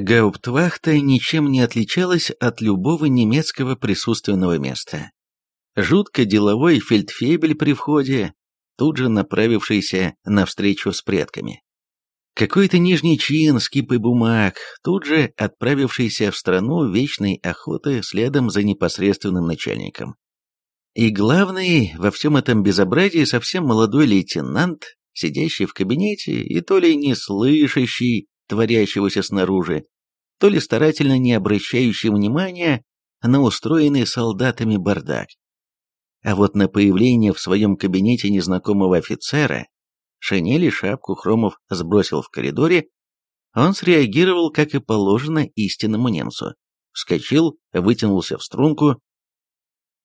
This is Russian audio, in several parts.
Гауптвахта ничем не отличалась от любого немецкого присутственного места. Жутко деловой фельдфебель при входе, тут же направившийся навстречу с предками. Какой-то нижний чин с кипой бумаг, тут же отправившийся в страну вечной охоты следом за непосредственным начальником. И главный во всем этом безобразии совсем молодой лейтенант, сидящий в кабинете и то ли не слышащий, творящегося снаружи, то ли старательно не обращающий внимания на устроенный солдатами бардак. А вот на появление в своем кабинете незнакомого офицера, шинели шапку Хромов сбросил в коридоре, он среагировал, как и положено, истинному немцу. Вскочил, вытянулся в струнку.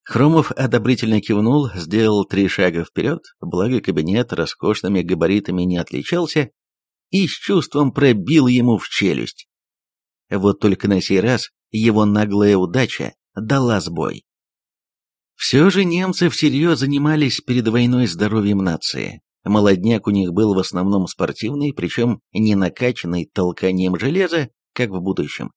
Хромов одобрительно кивнул, сделал три шага вперед, благо кабинет роскошными габаритами не отличался, и с чувством пробил ему в челюсть. Вот только на сей раз его наглая удача дала сбой. Все же немцы всерьез занимались перед войной здоровьем нации. Молодняк у них был в основном спортивный, причем не накачанный толканием железа, как в будущем.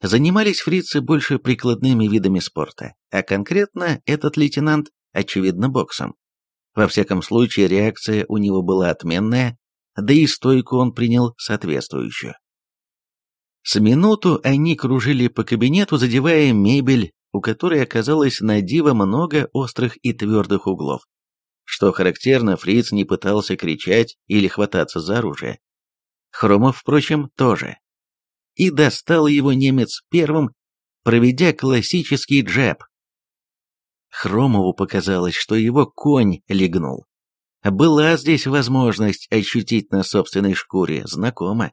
Занимались фрицы больше прикладными видами спорта, а конкретно этот лейтенант, очевидно, боксом. Во всяком случае, реакция у него была отменная, да и стойку он принял соответствующую. С минуту они кружили по кабинету, задевая мебель, у которой оказалось на диво много острых и твердых углов. Что характерно, фриц не пытался кричать или хвататься за оружие. Хромов, впрочем, тоже. И достал его немец первым, проведя классический джеб. Хромову показалось, что его конь легнул. Была здесь возможность ощутить на собственной шкуре, знакомо.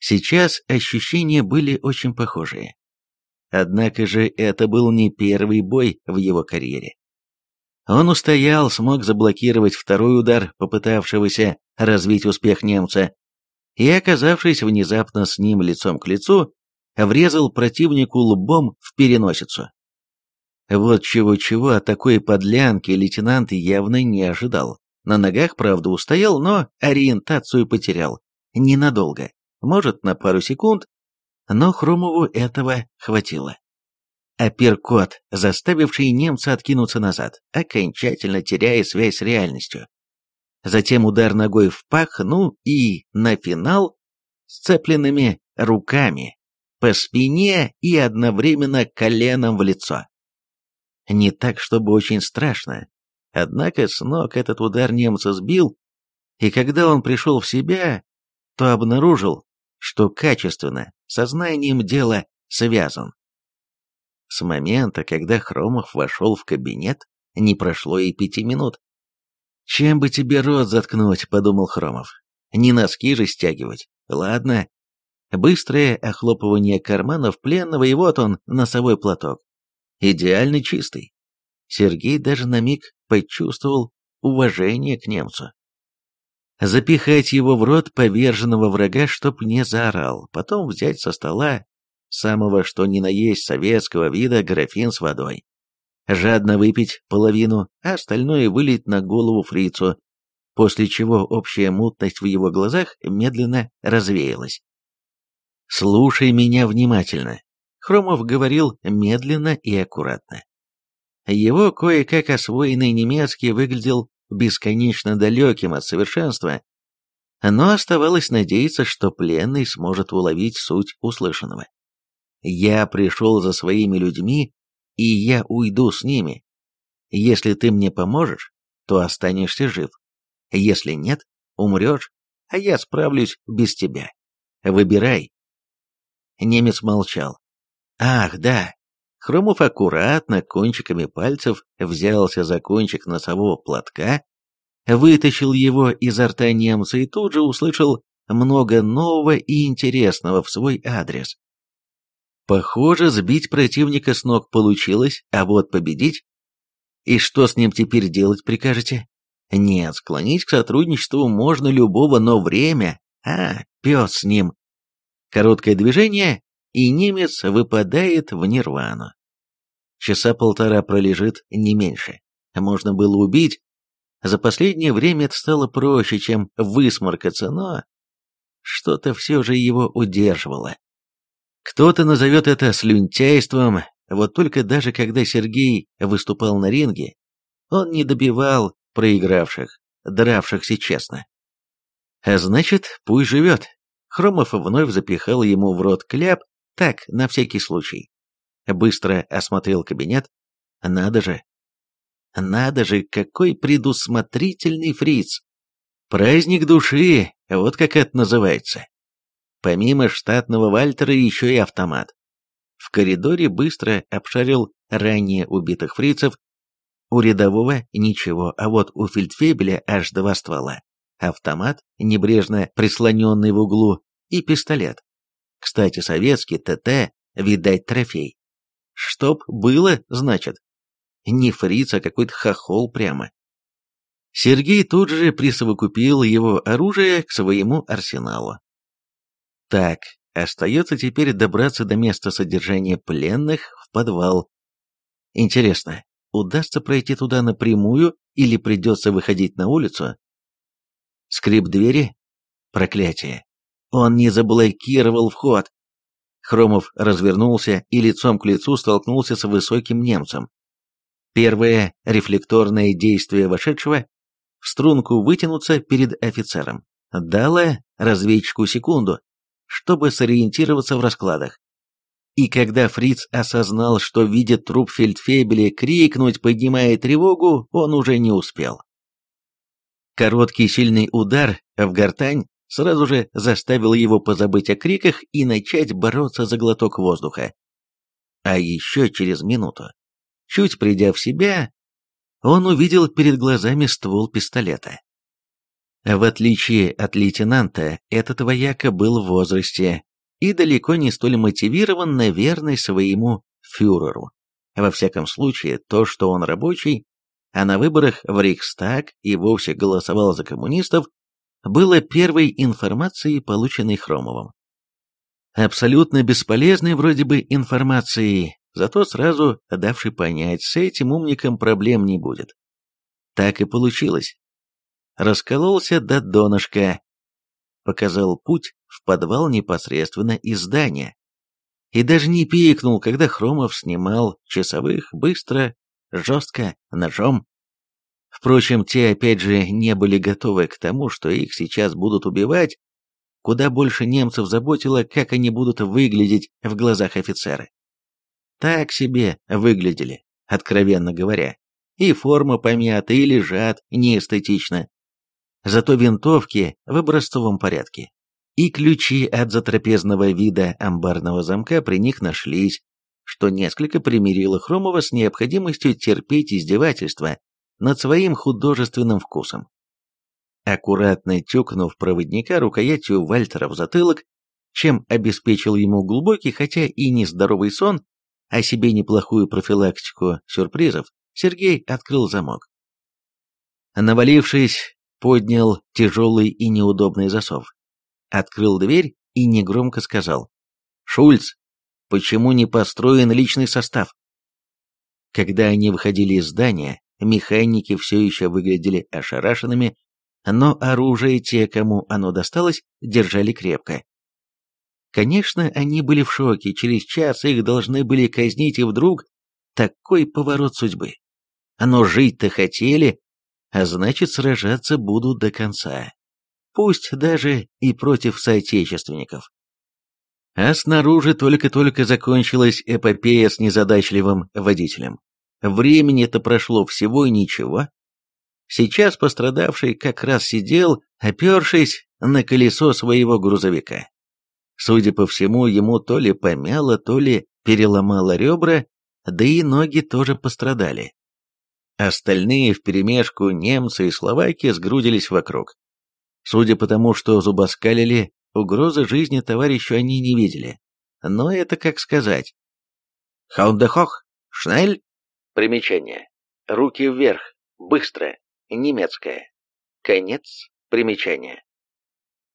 Сейчас ощущения были очень похожие. Однако же это был не первый бой в его карьере. Он устоял, смог заблокировать второй удар, попытавшегося развить успех немца, и, оказавшись внезапно с ним лицом к лицу, врезал противнику лбом в переносицу. Вот чего-чего, а такой подлянке лейтенант явно не ожидал. На ногах, правда, устоял, но ориентацию потерял. Ненадолго. Может, на пару секунд. Но Хромову этого хватило. Апперкот, заставивший немца откинуться назад, окончательно теряя связь с реальностью. Затем удар ногой в пах, ну и на финал сцепленными руками по спине и одновременно коленом в лицо. Не так, чтобы очень страшно, Однако, сынок этот удар немца сбил, и когда он пришел в себя, то обнаружил, что качественно, сознанием дела связан. С момента, когда Хромов вошел в кабинет, не прошло и пяти минут. «Чем бы тебе рот заткнуть?» — подумал Хромов. «Не носки же стягивать. Ладно». Быстрое охлопывание карманов пленного, и вот он, носовой платок. Идеально чистый. Сергей даже на миг почувствовал уважение к немцу. Запихать его в рот поверженного врага, чтоб не заорал, потом взять со стола самого что ни на есть советского вида графин с водой. Жадно выпить половину, а остальное вылить на голову фрицу, после чего общая мутность в его глазах медленно развеялась. «Слушай меня внимательно», — Хромов говорил медленно и аккуратно. Его кое-как освоенный немецкий выглядел бесконечно далеким от совершенства, но оставалось надеяться, что пленный сможет уловить суть услышанного. «Я пришел за своими людьми, и я уйду с ними. Если ты мне поможешь, то останешься жив. Если нет, умрешь, а я справлюсь без тебя. Выбирай». Немец молчал. «Ах, да, Хромов аккуратно кончиками пальцев взялся за кончик носового платка, вытащил его изо рта немца и тут же услышал много нового и интересного в свой адрес. Похоже, сбить противника с ног получилось, а вот победить... И что с ним теперь делать прикажете? Нет, склонить к сотрудничеству можно любого, но время... А, пес с ним. Короткое движение, и немец выпадает в нирвану. Часа полтора пролежит, не меньше. Можно было убить. За последнее время это стало проще, чем высморкаться, но... Что-то все же его удерживало. Кто-то назовет это слюнтяйством, вот только даже когда Сергей выступал на ринге, он не добивал проигравших, дравшихся честно. А значит, пусть живет. Хромов вновь запихал ему в рот кляп, так, на всякий случай быстро осмотрел кабинет. Надо же! Надо же, какой предусмотрительный фриц! Праздник души, вот как это называется. Помимо штатного Вальтера еще и автомат. В коридоре быстро обшарил ранее убитых фрицев. У рядового ничего, а вот у фельдфебеля аж два ствола. Автомат, небрежно прислоненный в углу, и пистолет. Кстати, советский ТТ, видать, трофей. Чтоб было, значит. Не фриц, а какой-то хохол прямо. Сергей тут же присовокупил его оружие к своему арсеналу. Так, остается теперь добраться до места содержания пленных в подвал. Интересно, удастся пройти туда напрямую или придется выходить на улицу? Скрип двери? Проклятие. Он не заблокировал вход. Хромов развернулся и лицом к лицу столкнулся с высоким немцем. Первое рефлекторное действие вошедшего — в струнку вытянуться перед офицером. Дало разведчику секунду, чтобы сориентироваться в раскладах. И когда Фриц осознал, что видит труп фельдфебеля, крикнуть, поднимая тревогу, он уже не успел. Короткий сильный удар в гортань сразу же заставило его позабыть о криках и начать бороться за глоток воздуха. А еще через минуту, чуть придя в себя, он увидел перед глазами ствол пистолета. В отличие от лейтенанта, этот вояка был в возрасте и далеко не столь мотивирован на верность своему фюреру. Во всяком случае, то, что он рабочий, а на выборах в Рейхстаг и вовсе голосовал за коммунистов, было первой информацией, полученной Хромовым. Абсолютно бесполезной вроде бы информации, зато сразу давший понять, с этим умником проблем не будет. Так и получилось. Раскололся до донышка, показал путь в подвал непосредственно из здания. И даже не пикнул, когда Хромов снимал часовых быстро, жестко, ножом. Впрочем, те опять же не были готовы к тому, что их сейчас будут убивать, куда больше немцев заботило, как они будут выглядеть в глазах офицеры. Так себе выглядели, откровенно говоря. И форма помята, и лежат неэстетично. Зато винтовки в образцовом порядке. И ключи от затрапезного вида амбарного замка при них нашлись, что несколько примирило Хромова с необходимостью терпеть издевательства над своим художественным вкусом. Аккуратно тюкнув проводника рукоятью Вальтера в затылок, чем обеспечил ему глубокий, хотя и нездоровый сон, а себе неплохую профилактику сюрпризов, Сергей открыл замок. Навалившись, поднял тяжелый и неудобный засов. Открыл дверь и негромко сказал. «Шульц, почему не построен личный состав?» Когда они выходили из здания, Механики все еще выглядели ошарашенными, но оружие те, кому оно досталось, держали крепко. Конечно, они были в шоке, через час их должны были казнить, и вдруг такой поворот судьбы. Но жить-то хотели, а значит сражаться будут до конца. Пусть даже и против соотечественников. А снаружи только-только закончилась эпопея с незадачливым водителем. Времени-то прошло всего и ничего. Сейчас пострадавший как раз сидел, опершись на колесо своего грузовика. Судя по всему, ему то ли помяло, то ли переломало ребра, да и ноги тоже пострадали. Остальные вперемешку немцы и словаки сгрудились вокруг. Судя по тому, что зубоскалили, угрозы жизни товарищу они не видели. Но это как сказать. «Хаундехох! Шнель!» Примечание. Руки вверх. Быстро. Немецкое. Конец примечания.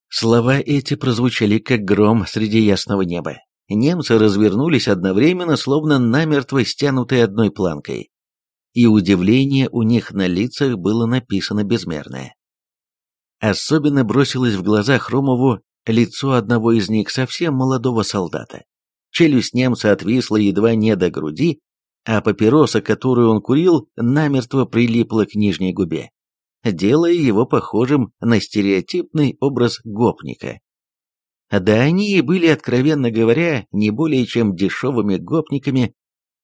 Слова эти прозвучали как гром среди ясного неба. Немцы развернулись одновременно, словно намертво стянутые одной планкой. И удивление у них на лицах было написано безмерное. Особенно бросилось в глаза Хромову лицо одного из них, совсем молодого солдата. Челюсть немца отвисла едва не до груди, а папироса, которую он курил, намертво прилипла к нижней губе, делая его похожим на стереотипный образ гопника. Да они и были, откровенно говоря, не более чем дешевыми гопниками,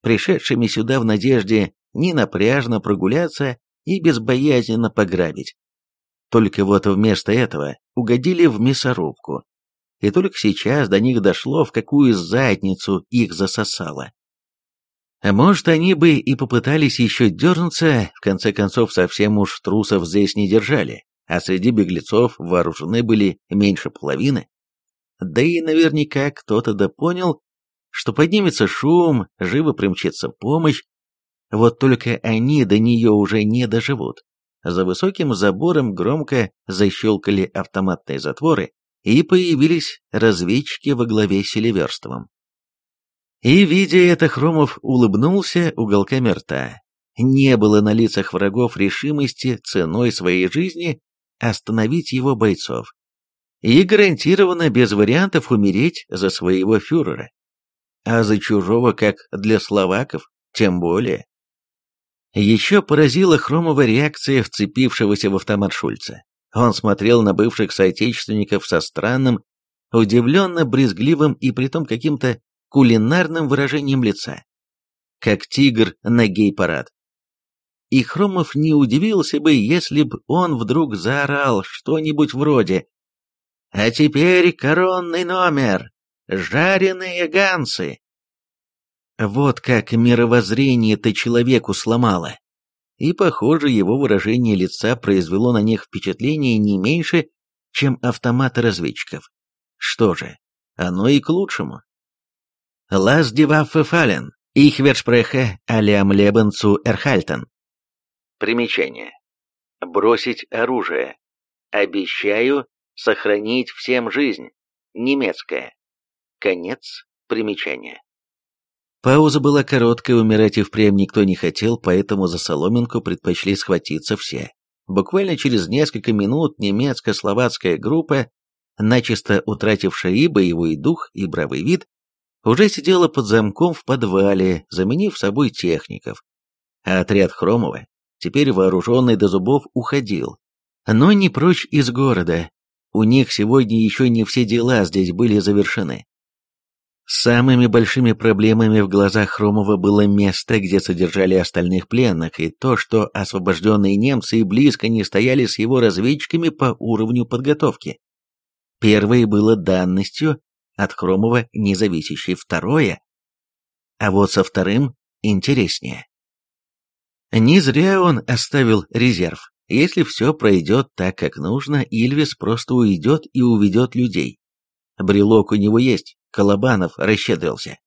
пришедшими сюда в надежде ненапряжно прогуляться и безбоязненно пограбить. Только вот вместо этого угодили в мясорубку. И только сейчас до них дошло, в какую задницу их засосало. Может, они бы и попытались еще дернуться, в конце концов, совсем уж трусов здесь не держали, а среди беглецов вооружены были меньше половины. Да и наверняка кто-то допонял, что поднимется шум, живо примчится помощь, вот только они до нее уже не доживут. За высоким забором громко защелкали автоматные затворы, и появились разведчики во главе с Селиверстовым. И, видя это, Хромов улыбнулся уголками рта. Не было на лицах врагов решимости ценой своей жизни остановить его бойцов. И гарантированно без вариантов умереть за своего фюрера. А за чужого, как для словаков, тем более. Еще поразила Хромова реакция вцепившегося в автомат Шульца. Он смотрел на бывших соотечественников со странным, удивленно брезгливым и притом каким-то кулинарным выражением лица, как тигр на гей-парад. И Хромов не удивился бы, если б он вдруг заорал что-нибудь вроде «А теперь коронный номер! Жареные ганцы!» Вот как мировоззрение-то человеку сломало. И, похоже, его выражение лица произвело на них впечатление не меньше, чем автоматы разведчиков. Что же, оно и к лучшему. Лаз дива фефален, их вершпрехе алям лебенцу эрхальтен. Примечание. Бросить оружие. Обещаю сохранить всем жизнь. немецкая. Конец примечания. Пауза была короткой, умирать и впрямь никто не хотел, поэтому за соломинку предпочли схватиться все. Буквально через несколько минут немецко-словацкая группа, начисто утратившая и боевой дух, и бравый вид, уже сидела под замком в подвале, заменив собой техников. А отряд Хромова, теперь вооруженный до зубов, уходил. Но не прочь из города. У них сегодня еще не все дела здесь были завершены. Самыми большими проблемами в глазах Хромова было место, где содержали остальных пленных, и то, что освобожденные немцы близко не стояли с его разведчиками по уровню подготовки. Первое было данностью, от Хромова, независящей. Второе. А вот со вторым интереснее. Не зря он оставил резерв. Если все пройдет так, как нужно, Ильвис просто уйдет и уведет людей. Брелок у него есть, Колобанов расщедрился.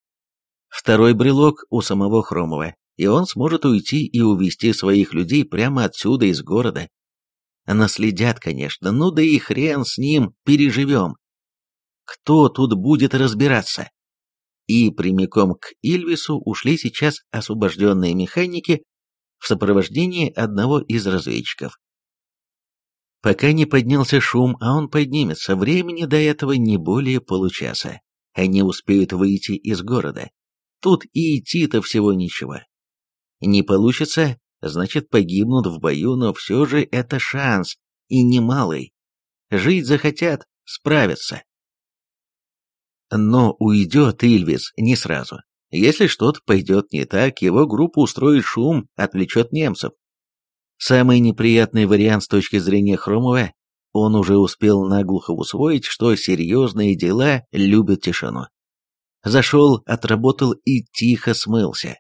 Второй брелок у самого Хромова, и он сможет уйти и увести своих людей прямо отсюда, из города. Наследят, конечно, ну да и хрен с ним, переживем. Кто тут будет разбираться? И прямиком к Ильвису ушли сейчас освобожденные механики в сопровождении одного из разведчиков. Пока не поднялся шум, а он поднимется, времени до этого не более получаса. Они успеют выйти из города. Тут и идти-то всего ничего. Не получится, значит погибнут в бою, но все же это шанс, и немалый. Жить захотят, справятся но уйдет Ильвис не сразу. Если что-то пойдет не так, его группа устроит шум, отвлечет немцев. Самый неприятный вариант с точки зрения Хромова – он уже успел наглухо усвоить, что серьезные дела любят тишину. Зашел, отработал и тихо смылся.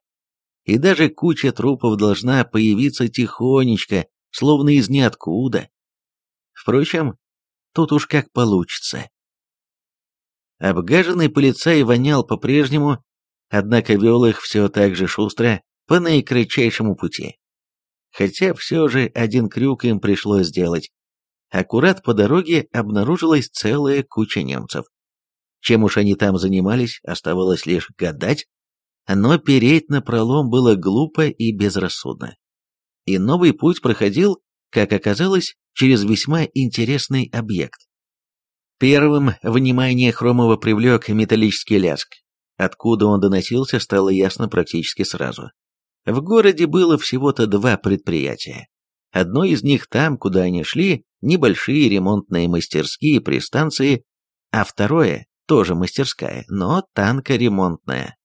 И даже куча трупов должна появиться тихонечко, словно из ниоткуда. Впрочем, тут уж как получится. Обгаженный полицай вонял по-прежнему, однако вел их все так же шустро по наикратчайшему пути. Хотя все же один крюк им пришлось сделать. Аккурат по дороге обнаружилась целая куча немцев. Чем уж они там занимались, оставалось лишь гадать, но переть на пролом было глупо и безрассудно. И новый путь проходил, как оказалось, через весьма интересный объект. Первым внимание Хромова привлек металлический лязг, откуда он доносился, стало ясно практически сразу. В городе было всего-то два предприятия. Одно из них там, куда они шли, небольшие ремонтные мастерские при станции, а второе тоже мастерская, но танкоремонтная.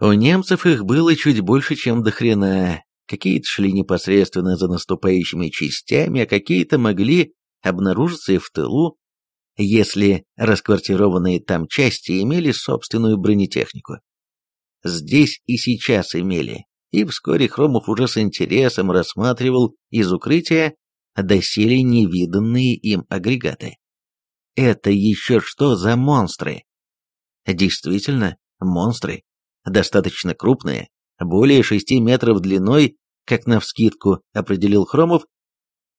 У немцев их было чуть больше, чем до хрена. Какие-то шли непосредственно за наступающими частями, а какие-то могли обнаружиться и в тылу, если расквартированные там части имели собственную бронетехнику. Здесь и сейчас имели, и вскоре Хромов уже с интересом рассматривал из укрытия доселе невиданные им агрегаты. Это еще что за монстры? Действительно, монстры. Достаточно крупные, более шести метров длиной, как навскидку определил Хромов,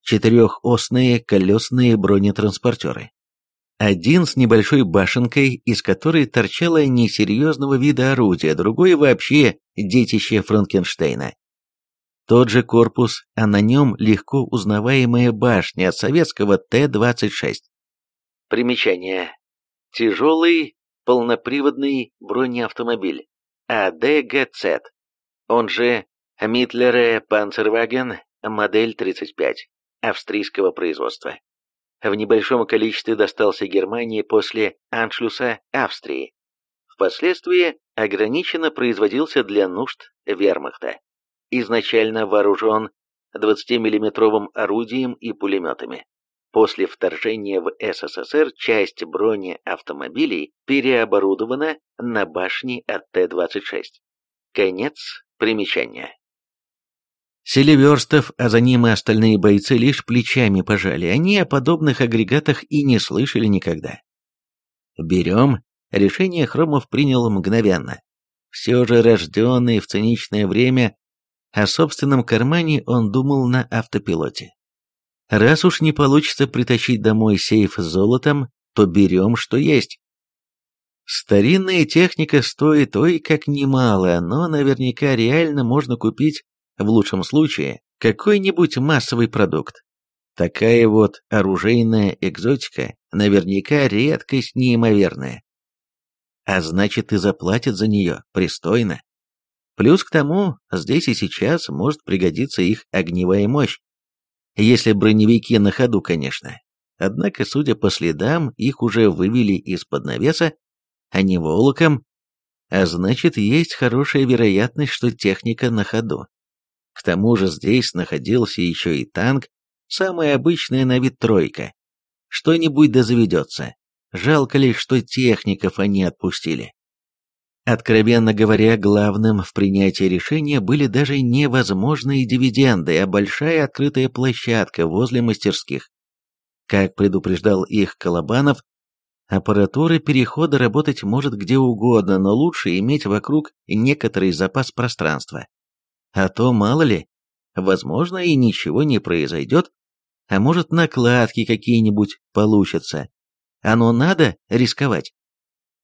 четырехосные колесные бронетранспортеры. Один с небольшой башенкой, из которой торчало несерьезного вида орудие, другой вообще детище Франкенштейна. Тот же корпус, а на нем легко узнаваемая башня от советского Т-26. Примечание. Тяжелый полноприводный бронеавтомобиль АДГЦ, он же Митлере Панцерваген, модель 35, австрийского производства в небольшом количестве достался Германии после аншлюса Австрии. Впоследствии ограниченно производился для нужд вермахта. Изначально вооружен 20 миллиметровым орудием и пулеметами. После вторжения в СССР часть брони автомобилей переоборудована на башни от Т-26. Конец примечания. Селиверстов а за ним и остальные бойцы лишь плечами пожали. Они о подобных агрегатах и не слышали никогда. «Берем», решение Хромов принял мгновенно. Все же рожденный в циничное время, о собственном кармане он думал на автопилоте. Раз уж не получится притащить домой сейф с золотом, то берем, что есть. Старинная техника стоит ой как немало, но наверняка реально можно купить в лучшем случае, какой-нибудь массовый продукт. Такая вот оружейная экзотика наверняка редкость неимоверная. А значит, и заплатят за нее пристойно. Плюс к тому, здесь и сейчас может пригодиться их огневая мощь. Если броневики на ходу, конечно. Однако, судя по следам, их уже вывели из-под навеса, а не волоком, а значит, есть хорошая вероятность, что техника на ходу. К тому же здесь находился еще и танк, самая обычная на вид тройка. Что-нибудь да заведется. Жалко лишь, что техников они отпустили. Откровенно говоря, главным в принятии решения были даже невозможные дивиденды, а большая открытая площадка возле мастерских. Как предупреждал их Колобанов, аппаратура перехода работать может где угодно, но лучше иметь вокруг некоторый запас пространства. А то, мало ли, возможно, и ничего не произойдет. А может, накладки какие-нибудь получатся. Оно надо рисковать.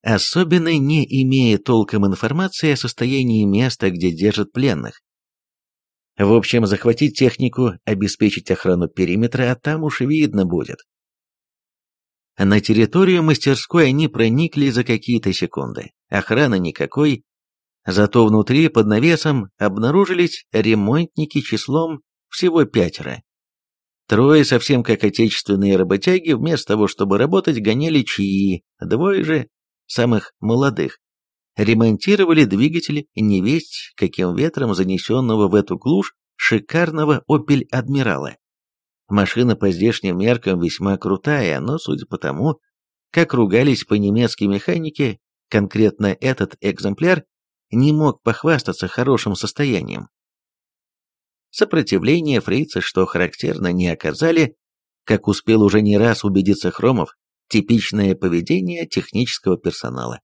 Особенно не имея толком информации о состоянии места, где держат пленных. В общем, захватить технику, обеспечить охрану периметра, а там уж видно будет. На территорию мастерской они проникли за какие-то секунды. Охраны никакой, Зато внутри, под навесом, обнаружились ремонтники числом всего пятеро. Трое, совсем как отечественные работяги, вместо того, чтобы работать, гоняли чаи, двое же, самых молодых, ремонтировали двигатель невесть каким ветром занесенного в эту глушь шикарного «Опель Адмирала». Машина по здешним меркам весьма крутая, но судя по тому, как ругались по-немецки механики, конкретно этот экземпляр не мог похвастаться хорошим состоянием. Сопротивление фрицы, что характерно, не оказали, как успел уже не раз убедиться Хромов, типичное поведение технического персонала.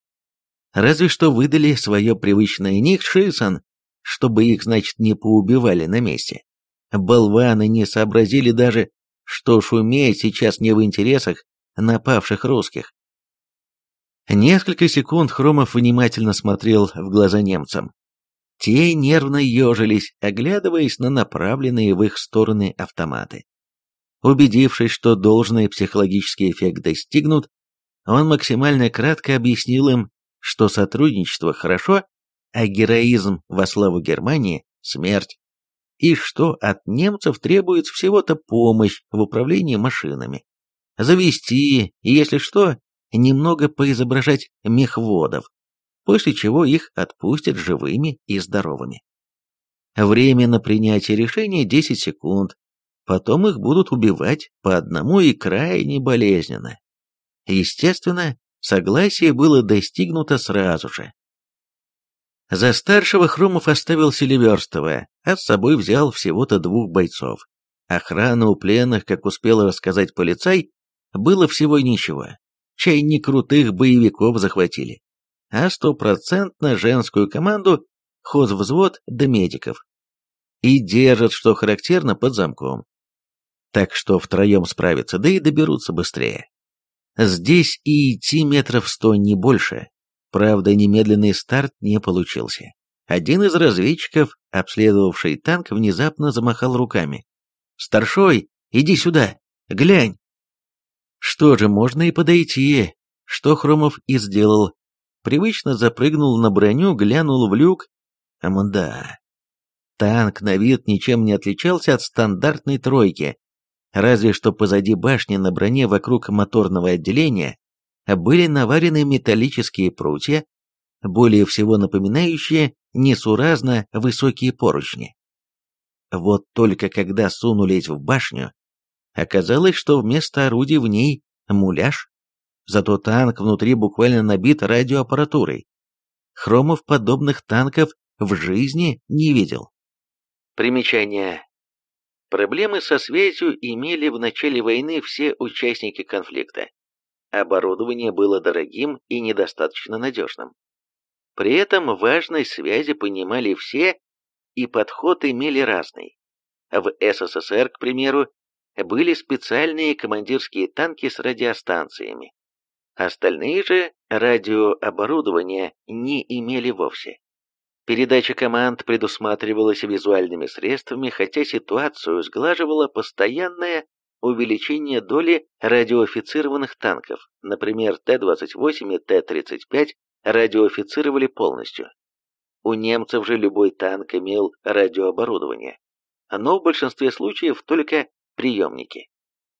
Разве что выдали свое привычное «Ник Шисон», чтобы их, значит, не поубивали на месте. Болваны не сообразили даже, что шуметь сейчас не в интересах напавших русских. Несколько секунд Хромов внимательно смотрел в глаза немцам. Те нервно ежились, оглядываясь на направленные в их стороны автоматы. Убедившись, что должный психологический эффект достигнут, он максимально кратко объяснил им, что сотрудничество хорошо, а героизм во славу Германии – смерть, и что от немцев требуется всего-то помощь в управлении машинами. Завести, и если что, немного поизображать мехводов, после чего их отпустят живыми и здоровыми. Время на принятие решения 10 секунд, потом их будут убивать по одному и крайне болезненно. Естественно, согласие было достигнуто сразу же. За старшего Хромов оставил Селиверстова, а с собой взял всего-то двух бойцов. Охрана у пленных, как успел рассказать полицай, было всего ничего чей не крутых боевиков захватили, а стопроцентно женскую команду, хозвзвод до да медиков. И держат, что характерно, под замком. Так что втроем справятся, да и доберутся быстрее. Здесь и идти метров сто не больше. Правда, немедленный старт не получился. Один из разведчиков, обследовавший танк, внезапно замахал руками. «Старшой, иди сюда! Глянь!» Что же, можно и подойти. Что Хромов и сделал. Привычно запрыгнул на броню, глянул в люк. Мда. Танк на вид ничем не отличался от стандартной тройки. Разве что позади башни на броне вокруг моторного отделения были наварены металлические прутья, более всего напоминающие несуразно высокие поручни. Вот только когда сунулись в башню, Оказалось, что вместо орудий в ней муляж. Зато танк внутри буквально набит радиоаппаратурой. Хромов подобных танков в жизни не видел. Примечание. Проблемы со связью имели в начале войны все участники конфликта. Оборудование было дорогим и недостаточно надежным. При этом важность связи понимали все, и подход имели разный. В СССР, к примеру, Э, были специальные командирские танки с радиостанциями. Остальные же радиооборудования не имели вовсе. Передача команд предусматривалась визуальными средствами, хотя ситуацию сглаживало постоянное увеличение доли радиофицированных танков. Например, Т-28 и Т-35 радиофицировали полностью. У немцев же любой танк имел радиооборудование. Оно в большинстве случаев только приемники.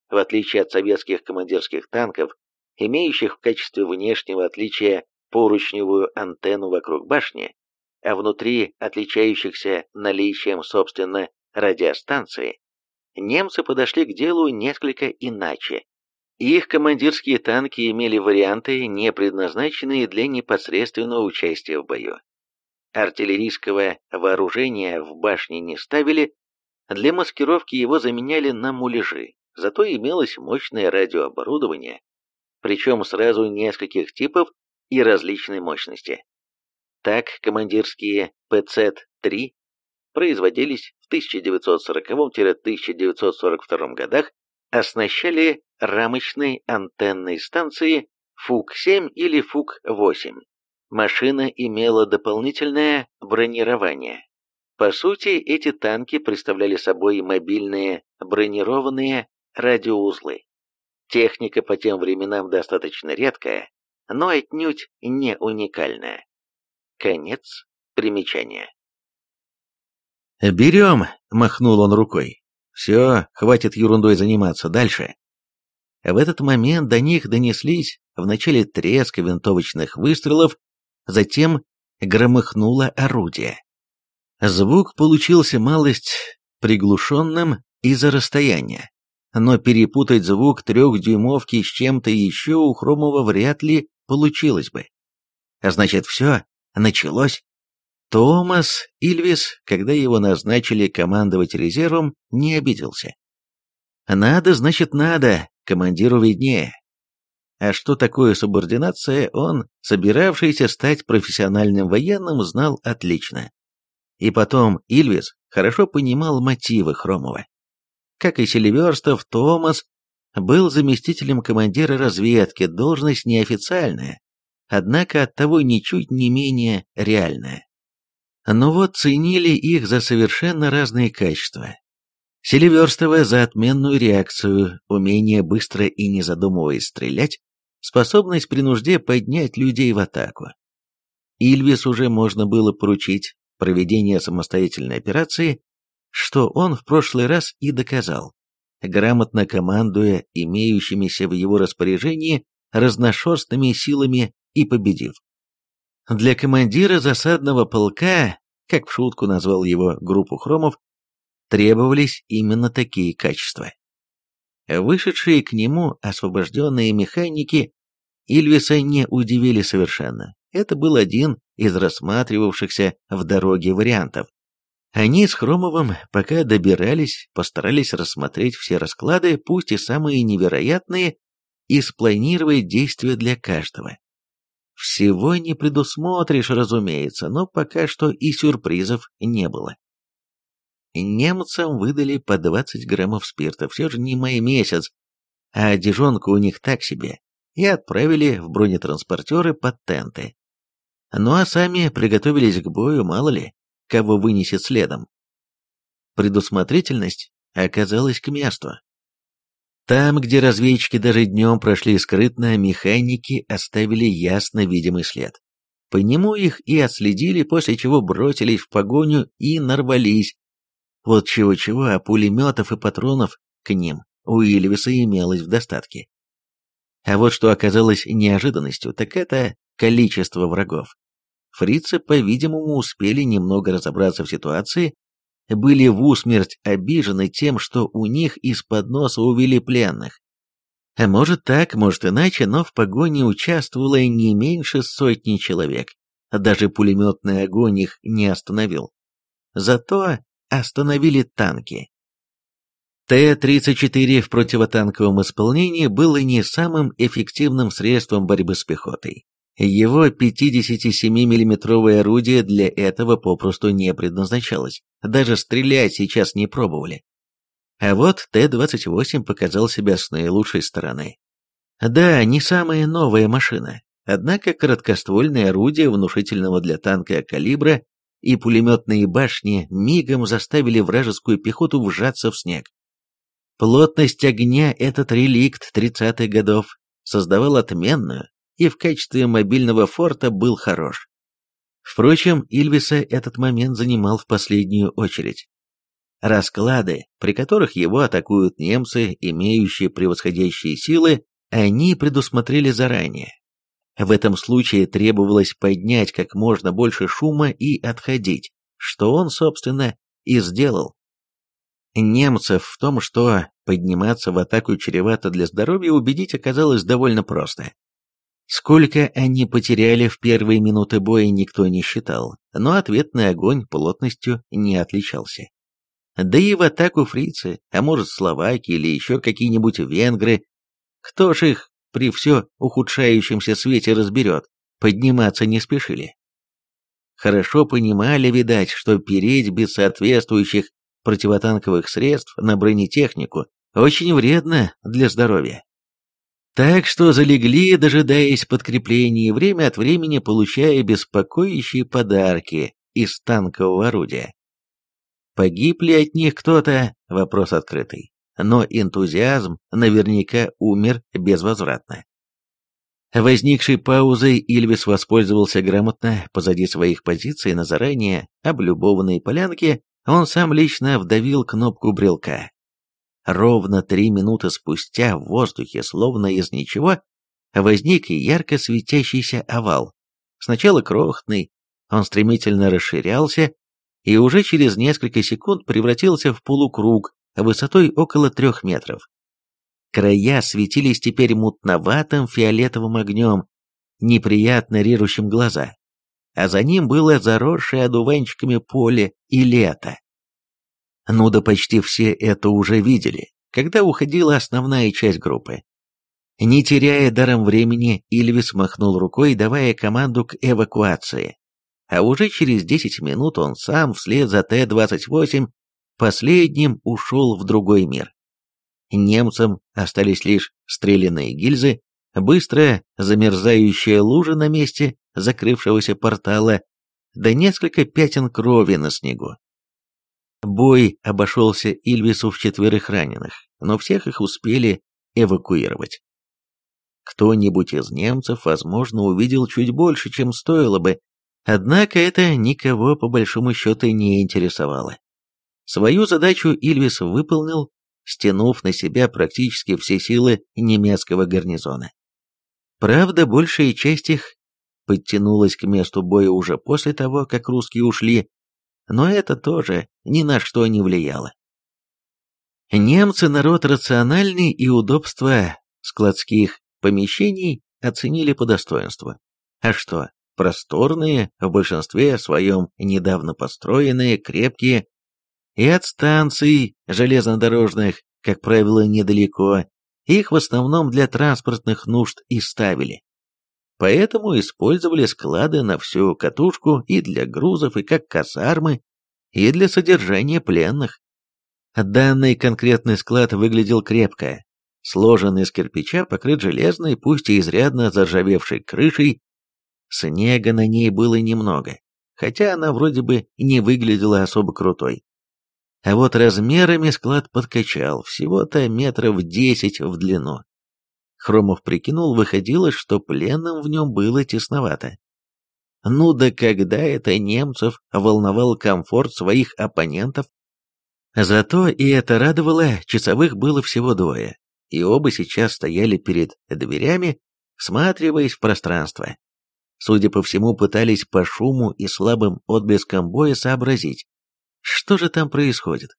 В отличие от советских командирских танков, имеющих в качестве внешнего отличия поручневую антенну вокруг башни, а внутри отличающихся наличием, собственно, радиостанции, немцы подошли к делу несколько иначе. Их командирские танки имели варианты, не предназначенные для непосредственного участия в бою. Артиллерийского вооружения в башне не ставили, для маскировки его заменяли на муляжи, зато имелось мощное радиооборудование, причем сразу нескольких типов и различной мощности. Так командирские ПЦ-3 производились в 1940-1942 годах, оснащали рамочные антенные станции ФУК-7 или ФУК-8. Машина имела дополнительное бронирование, по сути, эти танки представляли собой мобильные, бронированные радиоузлы. Техника по тем временам достаточно редкая, но отнюдь не уникальная. Конец примечания. «Берем!» — махнул он рукой. «Все, хватит ерундой заниматься дальше». В этот момент до них донеслись вначале треск винтовочных выстрелов, затем громыхнуло орудие. Звук получился малость приглушенным из-за расстояния, но перепутать звук трехдюймовки с чем-то еще у Хромова вряд ли получилось бы. Значит, все, началось. Томас Ильвис, когда его назначили командовать резервом, не обиделся. «Надо, значит, надо, командиру виднее». А что такое субординация, он, собиравшийся стать профессиональным военным, знал отлично. И потом Ильвис хорошо понимал мотивы Хромова. Как и Селиверстов, Томас был заместителем командира разведки, должность неофициальная, однако оттого ничуть не менее реальная. Но вот ценили их за совершенно разные качества. Селиверстова за отменную реакцию, умение быстро и не задумываясь стрелять, способность при нужде поднять людей в атаку. Ильвис уже можно было поручить проведения самостоятельной операции, что он в прошлый раз и доказал, грамотно командуя имеющимися в его распоряжении разношерстными силами и победив. Для командира засадного полка, как в шутку назвал его группу хромов, требовались именно такие качества. Вышедшие к нему освобожденные механики Ильвиса не удивили совершенно. Это был один из рассматривавшихся в дороге вариантов. Они с Хромовым, пока добирались, постарались рассмотреть все расклады, пусть и самые невероятные, и спланировать действия для каждого. Всего не предусмотришь, разумеется, но пока что и сюрпризов не было. Немцам выдали по 20 граммов спирта, все же не май месяц, а одежонка у них так себе, и отправили в бронетранспортеры под тенты. Ну а сами приготовились к бою, мало ли, кого вынесет следом. Предусмотрительность оказалась к месту. Там, где разведчики даже днем прошли скрытно, механики оставили ясно видимый след. По нему их и отследили, после чего бросились в погоню и нарвались. Вот чего-чего, а пулеметов и патронов к ним у Ильвиса имелось в достатке. А вот что оказалось неожиданностью, так это количество врагов. Фрицы, по-видимому, успели немного разобраться в ситуации, были в усмерть обижены тем, что у них из-под носа увели пленных. А может так, может иначе, но в погоне участвовало не меньше сотни человек. Даже пулеметный огонь их не остановил. Зато остановили танки. Т-34 в противотанковом исполнении было не самым эффективным средством борьбы с пехотой. Его 57-миллиметровое орудие для этого попросту не предназначалось, даже стрелять сейчас не пробовали. А вот Т-28 показал себя с наилучшей стороны. Да, не самая новая машина, однако короткоствольное орудие внушительного для танка калибра и пулеметные башни мигом заставили вражескую пехоту вжаться в снег. Плотность огня этот реликт 30-х годов создавал отменную, и в качестве мобильного форта был хорош. Впрочем, Ильвиса этот момент занимал в последнюю очередь. Расклады, при которых его атакуют немцы, имеющие превосходящие силы, они предусмотрели заранее. В этом случае требовалось поднять как можно больше шума и отходить, что он, собственно, и сделал. Немцев в том, что подниматься в атаку чревато для здоровья, убедить оказалось довольно просто. Сколько они потеряли в первые минуты боя, никто не считал, но ответный огонь плотностью не отличался. Да и в атаку фрицы, а может словаки или еще какие-нибудь венгры, кто ж их при все ухудшающемся свете разберет, подниматься не спешили. Хорошо понимали, видать, что переть без соответствующих противотанковых средств на бронетехнику очень вредно для здоровья. Так что залегли, дожидаясь подкрепления, время от времени получая беспокоящие подарки из танкового орудия. Погиб ли от них кто-то? Вопрос открытый. Но энтузиазм наверняка умер безвозвратно. Возникшей паузой Ильвис воспользовался грамотно позади своих позиций на заранее облюбованной полянке, он сам лично вдавил кнопку брелка, Ровно три минуты спустя в воздухе, словно из ничего, возник ярко светящийся овал. Сначала крохотный, он стремительно расширялся и уже через несколько секунд превратился в полукруг высотой около трех метров. Края светились теперь мутноватым фиолетовым огнем, неприятно режущим глаза, а за ним было заросшее одуванчиками поле и лето. Ну да почти все это уже видели, когда уходила основная часть группы. Не теряя даром времени, Ильвис махнул рукой, давая команду к эвакуации. А уже через 10 минут он сам вслед за Т-28 последним ушел в другой мир. Немцам остались лишь стреляные гильзы, быстрая замерзающая лужа на месте закрывшегося портала, да несколько пятен крови на снегу бой обошелся Ильвису в четверых раненых, но всех их успели эвакуировать. Кто-нибудь из немцев, возможно, увидел чуть больше, чем стоило бы, однако это никого по большому счету не интересовало. Свою задачу Ильвис выполнил, стянув на себя практически все силы немецкого гарнизона. Правда, большая часть их подтянулась к месту боя уже после того, как русские ушли, но это тоже ни на что не влияло. Немцы – народ рациональный и удобства складских помещений оценили по достоинству. А что, просторные, в большинстве своем недавно построенные, крепкие, и от станций железнодорожных, как правило, недалеко, их в основном для транспортных нужд и ставили. Поэтому использовали склады на всю катушку и для грузов, и как казармы, и для содержания пленных. Данный конкретный склад выглядел крепко. Сложен из кирпича, покрыт железной, пусть и изрядно заржавевшей крышей. Снега на ней было немного, хотя она вроде бы не выглядела особо крутой. А вот размерами склад подкачал, всего-то метров десять в длину. Хромов прикинул, выходило, что пленным в нем было тесновато. Ну да когда это немцев волновал комфорт своих оппонентов? Зато и это радовало, часовых было всего двое, и оба сейчас стояли перед дверями, всматриваясь в пространство. Судя по всему, пытались по шуму и слабым отблескам боя сообразить, что же там происходит.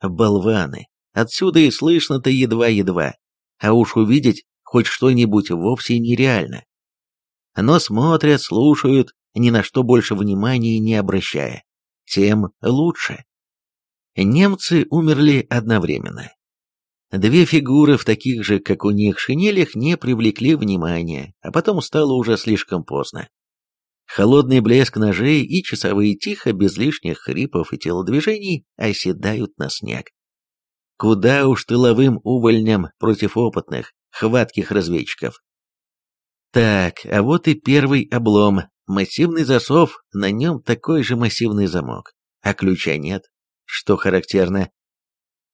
Болваны, отсюда и слышно-то едва-едва а уж увидеть хоть что-нибудь вовсе нереально. Но смотрят, слушают, ни на что больше внимания не обращая. Тем лучше. Немцы умерли одновременно. Две фигуры в таких же, как у них, шинелях не привлекли внимания, а потом стало уже слишком поздно. Холодный блеск ножей и часовые тихо, без лишних хрипов и телодвижений, оседают на снег. Куда уж тыловым увольням против опытных, хватких разведчиков. Так, а вот и первый облом. Массивный засов, на нем такой же массивный замок. А ключа нет, что характерно.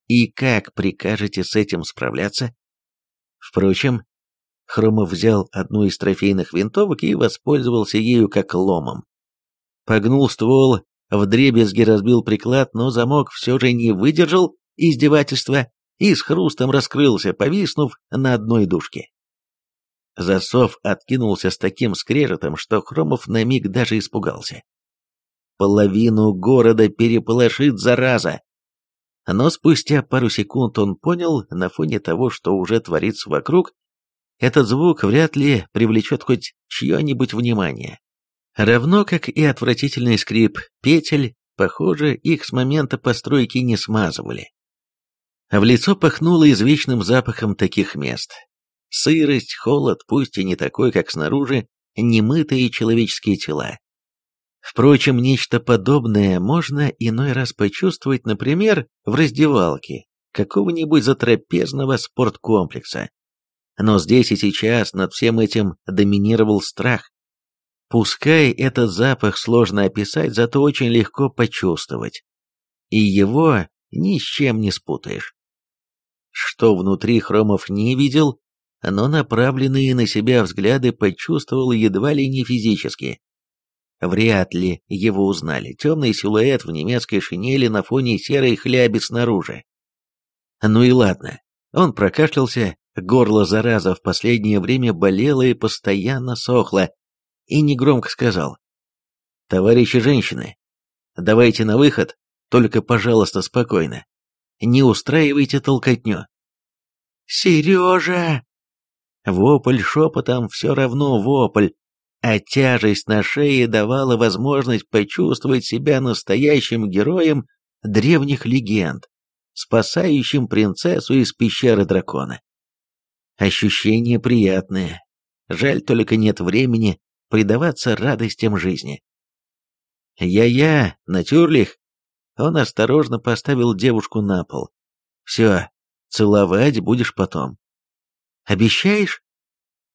И как прикажете с этим справляться? Впрочем, Хромов взял одну из трофейных винтовок и воспользовался ею как ломом. Погнул ствол, вдребезги разбил приклад, но замок все же не выдержал издевательства и с хрустом раскрылся, повиснув на одной дужке. Засов откинулся с таким скрежетом, что Хромов на миг даже испугался. Половину города переполошит зараза. Но спустя пару секунд он понял, на фоне того, что уже творится вокруг, этот звук вряд ли привлечет хоть чье-нибудь внимание. Равно как и отвратительный скрип петель, похоже, их с момента постройки не смазывали. В лицо пахнуло извечным запахом таких мест. Сырость, холод, пусть и не такой, как снаружи, немытые человеческие тела. Впрочем, нечто подобное можно иной раз почувствовать, например, в раздевалке какого-нибудь затрапезного спорткомплекса. Но здесь и сейчас над всем этим доминировал страх. Пускай этот запах сложно описать, зато очень легко почувствовать. И его ни с чем не спутаешь что внутри Хромов не видел, но направленные на себя взгляды почувствовал едва ли не физически. Вряд ли его узнали. Темный силуэт в немецкой шинели на фоне серой хляби снаружи. Ну и ладно. Он прокашлялся, горло зараза в последнее время болело и постоянно сохло, и негромко сказал. «Товарищи женщины, давайте на выход, только, пожалуйста, спокойно не устраивайте толкотню. «Сережа!» Вопль шепотом все равно вопль, а тяжесть на шее давала возможность почувствовать себя настоящим героем древних легенд, спасающим принцессу из пещеры дракона. Ощущение приятное. Жаль, только нет времени предаваться радостям жизни. «Я-я, натюрлих!» Он осторожно поставил девушку на пол. «Все, целовать будешь потом». «Обещаешь?»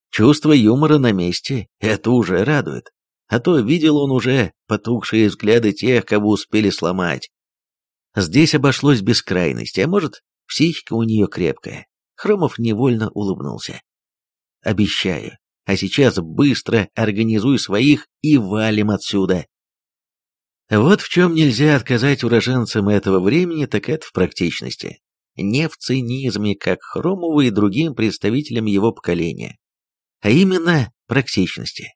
Чувство юмора на месте, это уже радует. А то видел он уже потухшие взгляды тех, кого успели сломать. Здесь обошлось без крайности, а может, психика у нее крепкая. Хромов невольно улыбнулся. «Обещаю. А сейчас быстро организуй своих и валим отсюда». Вот в чем нельзя отказать уроженцам этого времени, так это в практичности. Не в цинизме, как Хромову и другим представителям его поколения, а именно практичности.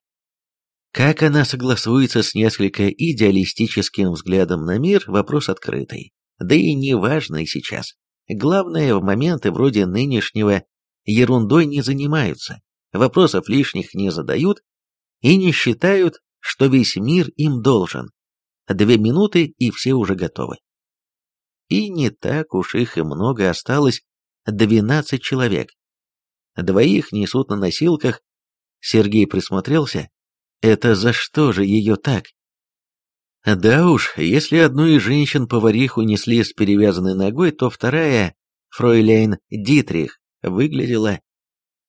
Как она согласуется с несколько идеалистическим взглядом на мир, вопрос открытый, да и не важный сейчас. Главное, в моменты вроде нынешнего ерундой не занимаются, вопросов лишних не задают и не считают, что весь мир им должен. Две минуты, и все уже готовы. И не так уж их и много осталось, двенадцать человек. Двоих несут на носилках. Сергей присмотрелся. Это за что же ее так? Да уж, если одну из женщин-поварих несли с перевязанной ногой, то вторая, фройляйн Дитрих, выглядела,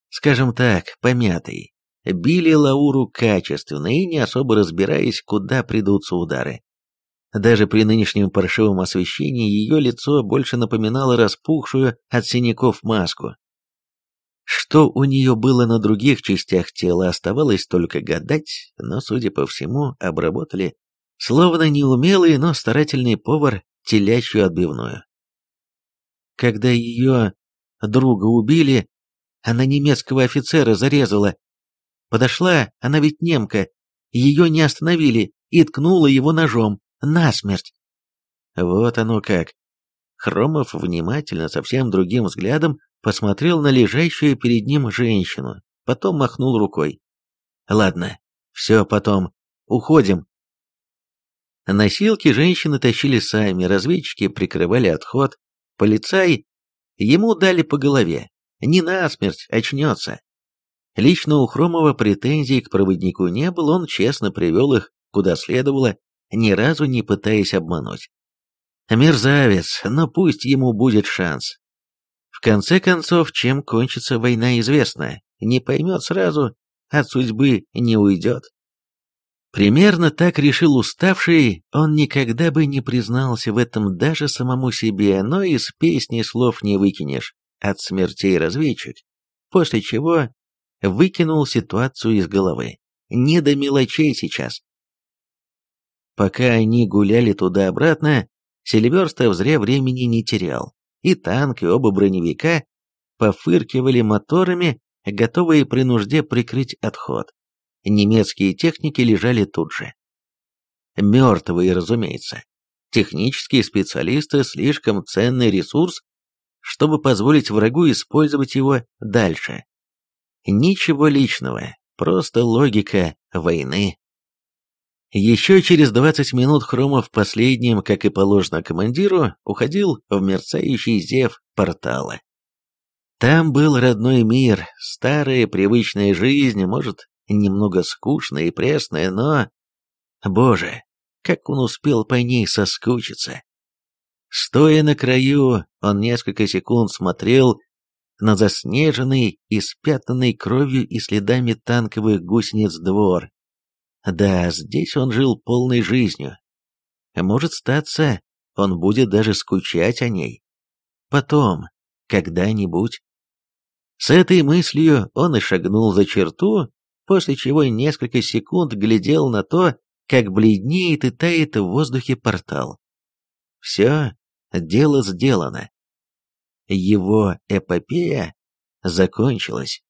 скажем так, помятой. Били Лауру качественно и не особо разбираясь, куда придутся удары. Даже при нынешнем паршивом освещении ее лицо больше напоминало распухшую от синяков маску. Что у нее было на других частях тела, оставалось только гадать, но, судя по всему, обработали, словно неумелый, но старательный повар, телячью отбивную. Когда ее друга убили, она немецкого офицера зарезала. Подошла, она ведь немка, ее не остановили и ткнула его ножом насмерть. Вот оно как. Хромов внимательно, совсем другим взглядом, посмотрел на лежащую перед ним женщину, потом махнул рукой. «Ладно, все потом. Уходим». Носилки женщины тащили сами, разведчики прикрывали отход, полицай... Ему дали по голове. Не насмерть, очнется. Лично у Хромова претензий к проводнику не было, он честно привел их куда следовало, ни разу не пытаясь обмануть. Мерзавец, но пусть ему будет шанс. В конце концов, чем кончится война известно, не поймет сразу, от судьбы не уйдет. Примерно так решил уставший, он никогда бы не признался в этом даже самому себе, но из песни слов не выкинешь от смертей разведчик, после чего выкинул ситуацию из головы. Не до мелочей сейчас. Пока они гуляли туда-обратно, Сильверстов зря времени не терял. И танк, и оба броневика пофыркивали моторами, готовые при нужде прикрыть отход. Немецкие техники лежали тут же. Мертвые, разумеется. Технические специалисты – слишком ценный ресурс, чтобы позволить врагу использовать его дальше. Ничего личного, просто логика войны. Еще через двадцать минут Хромов последним, как и положено командиру, уходил в мерцающий зев портала. Там был родной мир, старая привычная жизнь, может, немного скучная и пресная, но... Боже, как он успел по ней соскучиться! Стоя на краю, он несколько секунд смотрел на заснеженный, испятанный кровью и следами танковых гусениц двор, да, здесь он жил полной жизнью. Может статься, он будет даже скучать о ней. Потом, когда-нибудь. С этой мыслью он и шагнул за черту, после чего несколько секунд глядел на то, как бледнеет и тает в воздухе портал. Все, дело сделано. Его эпопея закончилась.